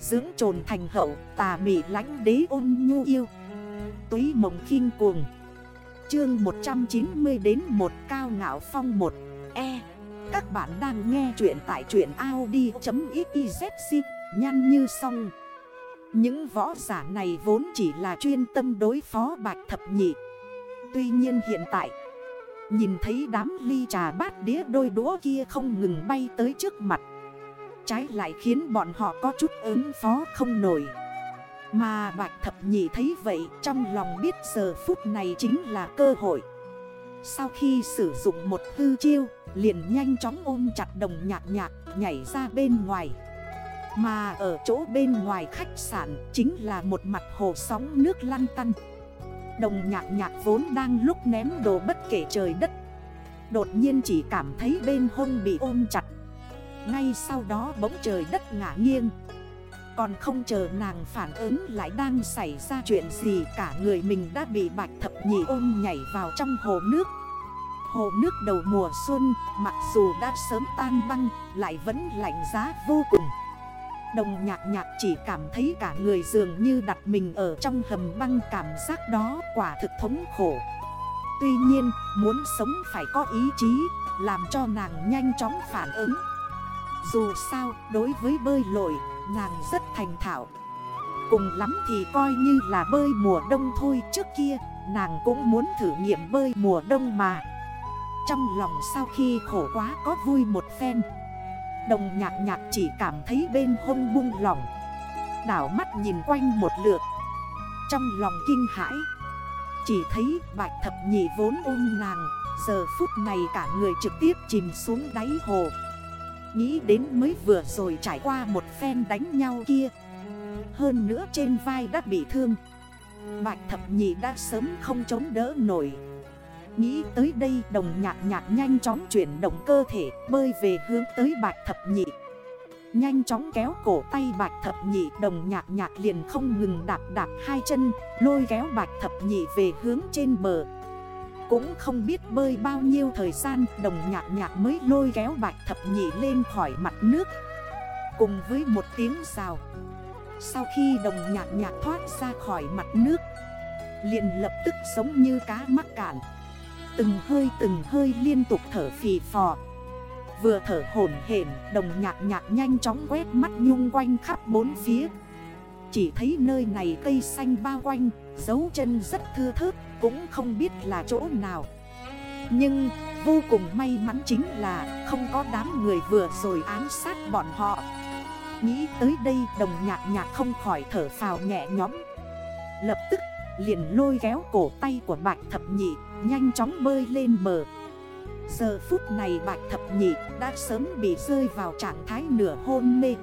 Dưỡng trồn thành hậu, tà mị lánh đế ôn nhu yêu. Túy mộng khinh cuồng. Chương 190 đến 1 Cao Ngạo Phong 1 E. Các bạn đang nghe chuyện tại truyện Audi.xyz Nhăn như xong Những võ giả này vốn chỉ là chuyên tâm đối phó bạch thập nhị. Tuy nhiên hiện tại, Nhìn thấy đám ly trà bát đĩa đôi đũa kia không ngừng bay tới trước mặt. Trái lại khiến bọn họ có chút ứng phó không nổi. Mà bạch thập nhị thấy vậy, trong lòng biết giờ phút này chính là cơ hội. Sau khi sử dụng một hư chiêu, liền nhanh chóng ôm chặt đồng nhạc nhạc nhảy ra bên ngoài. Mà ở chỗ bên ngoài khách sạn chính là một mặt hồ sóng nước lăn tăn. Đồng nhạc nhạc vốn đang lúc ném đồ bất kể trời đất. Đột nhiên chỉ cảm thấy bên hông bị ôm chặt. Ngay sau đó bỗng trời đất ngã nghiêng. Còn không chờ nàng phản ứng lại đang xảy ra chuyện gì, Cả người mình đã bị bạch thập nhị ôm nhảy vào trong hồ nước. Hồ nước đầu mùa xuân, mặc dù đã sớm tan băng, Lại vẫn lạnh giá vô cùng. Đồng nhạc nhạc chỉ cảm thấy cả người dường như đặt mình ở trong hầm băng cảm giác đó quả thực thống khổ. Tuy nhiên, muốn sống phải có ý chí, làm cho nàng nhanh chóng phản ứng. Dù sao, đối với bơi lội, nàng rất thành thạo. Cùng lắm thì coi như là bơi mùa đông thôi, trước kia, Nàng cũng muốn thử nghiệm bơi mùa đông mà. Trong lòng sau khi khổ quá có vui một phen. Đồng nhạc nhạc chỉ cảm thấy bên hông buông lỏng. Đảo mắt nhìn quanh một lượt. Trong lòng kinh hãi. Chỉ thấy bạch thập nhị vốn ôm nàng. Giờ phút này cả người trực tiếp chìm xuống đáy hồ. Nghĩ đến mới vừa rồi trải qua một phen đánh nhau kia. Hơn nữa trên vai đã bị thương. Bạch thập nhị đã sớm không chống đỡ nổi. Nghĩ tới đây, đồng nhạc nhạc nhanh chóng chuyển động cơ thể, bơi về hướng tới bạch thập nhị. Nhanh chóng kéo cổ tay bạch thập nhị, đồng nhạc nhạc liền không ngừng đạp đạp hai chân, Lôi kéo bạch thập nhị về hướng trên bờ. Cũng không biết bơi bao nhiêu thời gian, đồng nhạc nhạc mới lôi kéo bạch thập nhị lên khỏi mặt nước. Cùng với một tiếng rào Sau khi đồng nhạc nhạc thoát ra khỏi mặt nước, Liền lập tức giống như cá mắc cạn. Từng hơi từng hơi liên tục thở phì phò. Vừa thở hổn hển, đồng nhạc nhạc nhanh chóng quét mắt nhung quanh khắp bốn phía. Chỉ thấy nơi này cây xanh bao quanh, Dấu chân rất thưa thớt, cũng không biết là chỗ nào. Nhưng vô cùng may mắn chính là không có đám người vừa rồi ám sát bọn họ. Nghĩ tới đây, đồng nhạc nhạc không khỏi thở phào nhẹ nhõm. Lập tức, liền lôi kéo cổ tay của bạch thập nhị, Nhanh chóng bơi lên bờ. Giờ phút này bạch thập nhị đã sớm bị rơi vào trạng thái nửa hôn mê.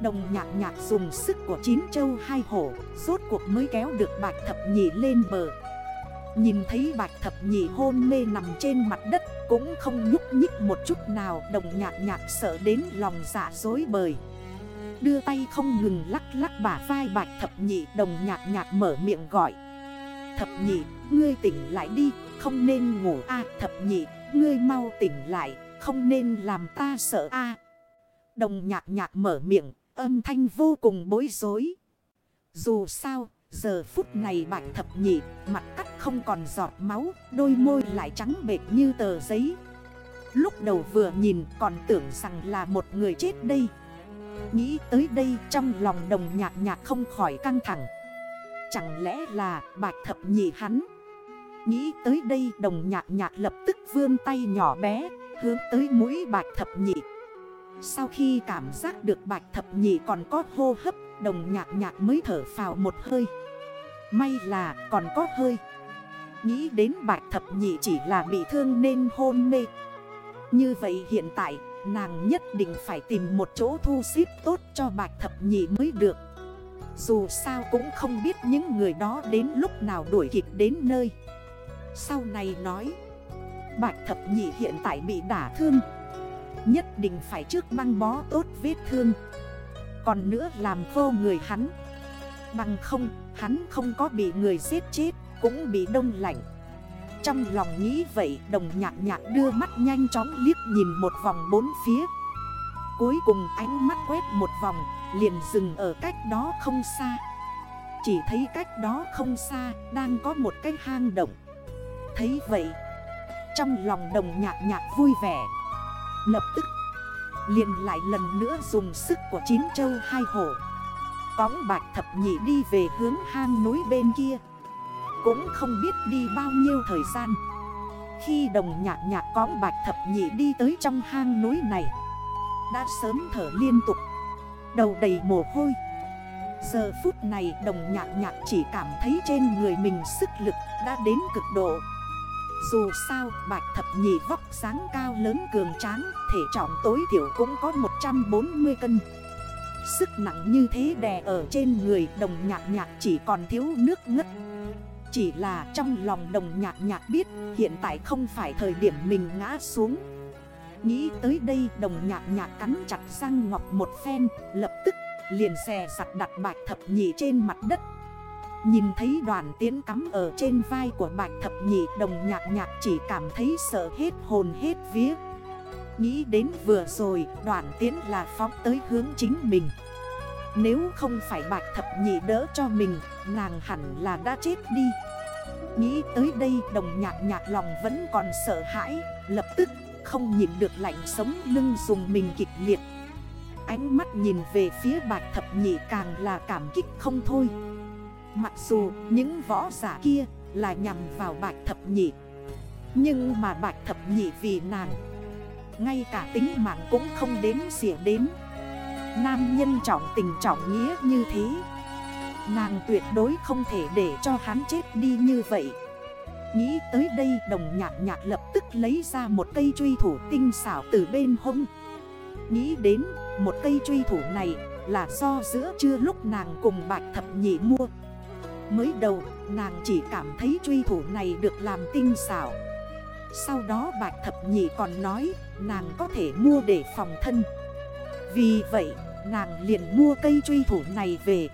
Đồng nhạc nhạc dùng sức của chín châu hai hổ Rốt cuộc mới kéo được bạch thập nhị lên bờ. Nhìn thấy bạch thập nhị hôn mê nằm trên mặt đất Cũng không nhúc nhích một chút nào Đồng nhạc nhạc sợ đến lòng dạ dối bời. Đưa tay không ngừng lắc lắc bả vai bạch thập nhị Đồng nhạc nhạc mở miệng gọi. Thập nhị, ngươi tỉnh lại đi, không nên ngủ a. Thập nhị, ngươi mau tỉnh lại, không nên làm ta sợ a. Đồng nhạc nhạc mở miệng, âm thanh vô cùng bối rối. Dù sao, giờ phút này bạch thập nhị, mặt cắt không còn giọt máu, đôi môi lại trắng bệt như tờ giấy. Lúc đầu vừa nhìn còn tưởng rằng là một người chết đây. Nghĩ tới đây trong lòng đồng nhạc nhạc không khỏi căng thẳng. Chẳng lẽ là bạch thập nhị hắn Nghĩ tới đây đồng nhạc nhạc lập tức vươn tay nhỏ bé Hướng tới mũi bạch thập nhị sau khi cảm giác được bạch thập nhị còn có hô hấp, Đồng nhạc nhạc mới thở phào một hơi. May là còn có hơi. Nghĩ đến bạch thập nhị chỉ là bị thương nên hôn mê. Như vậy hiện tại, nàng nhất định phải tìm một chỗ thu xếp tốt cho bạch thập nhị mới được. Dù sao cũng không biết những người đó đến lúc nào đuổi kịp đến nơi. Sau này nói, Bạch thập nhị hiện tại bị đả thương. Nhất định phải trước băng bó tốt vết thương. Còn nữa làm vô người hắn. Bằng không, hắn không có bị người giết chết, Cũng bị đông lạnh. Trong lòng nghĩ vậy, đồng nhạc nhạc đưa mắt nhanh chóng liếc nhìn một vòng bốn phía. Cuối cùng ánh mắt quét một vòng, Liền dừng ở cách đó không xa. Chỉ thấy cách đó không xa, Đang có một cái hang động. Thấy vậy, Trong lòng đồng nhạc nhạc vui vẻ. Lập tức, liền lại lần nữa dùng sức của chín châu hai hổ. Cóng bạch thập nhị đi về hướng hang núi bên kia. Cũng không biết đi bao nhiêu thời gian. Khi đồng nhạc nhạc cóng bạch thập nhị đi tới trong hang núi này, Đã sớm thở liên tục, Đầu đầy mồ hôi. Giờ phút này đồng nhạc nhạc chỉ cảm thấy trên người mình sức lực đã đến cực độ. Dù sao, bạch thập nhị vóc sáng cao lớn cường tráng, Thể trọng tối thiểu cũng có 140 cân. Sức nặng như thế đè ở trên người đồng nhạc nhạc chỉ còn thiếu nước ngất. Chỉ là trong lòng đồng nhạc nhạc biết, hiện tại không phải thời điểm mình ngã xuống. Nghĩ tới đây, đồng nhạc nhạc cắn chặt răng ngọc một phen, Lập tức liền xè sặt đặt bạch thập nhị trên mặt đất. Nhìn thấy đoàn tiến cắm ở trên vai của bạch thập nhị, Đồng nhạc nhạc chỉ cảm thấy sợ hết hồn hết vía. Nghĩ đến vừa rồi đoàn tiến là phóng tới hướng chính mình. Nếu không phải bạch thập nhị đỡ cho mình, Nàng hẳn là đã chết đi. Nghĩ tới đây, đồng nhạc nhạc lòng vẫn còn sợ hãi, Lập tức không nhìn được lạnh sống lưng dùng mình kịch liệt. Ánh mắt nhìn về phía bạch thập nhị càng là cảm kích không thôi. Mặc dù những võ giả kia là nhằm vào bạch thập nhị, Nhưng mà bạch thập nhị vì nàng, Ngay cả tính mạng cũng không đếm xỉa đến Nam nhân trọng tình trọng nghĩa như thế, Nàng tuyệt đối không thể để cho hắn chết đi như vậy. Nghĩ tới đây, đồng nhạc nhạc lập tức lấy ra một cây truy thủ tinh xảo từ bên hông. Nghĩ đến, một cây truy thủ này là do giữa trưa lúc nàng cùng bạch thập nhị mua. Mới đầu, nàng chỉ cảm thấy truy thủ này được làm tinh xảo. Sau đó bạch thập nhị còn nói, nàng có thể mua để phòng thân. Vì vậy, nàng liền mua cây truy thủ này về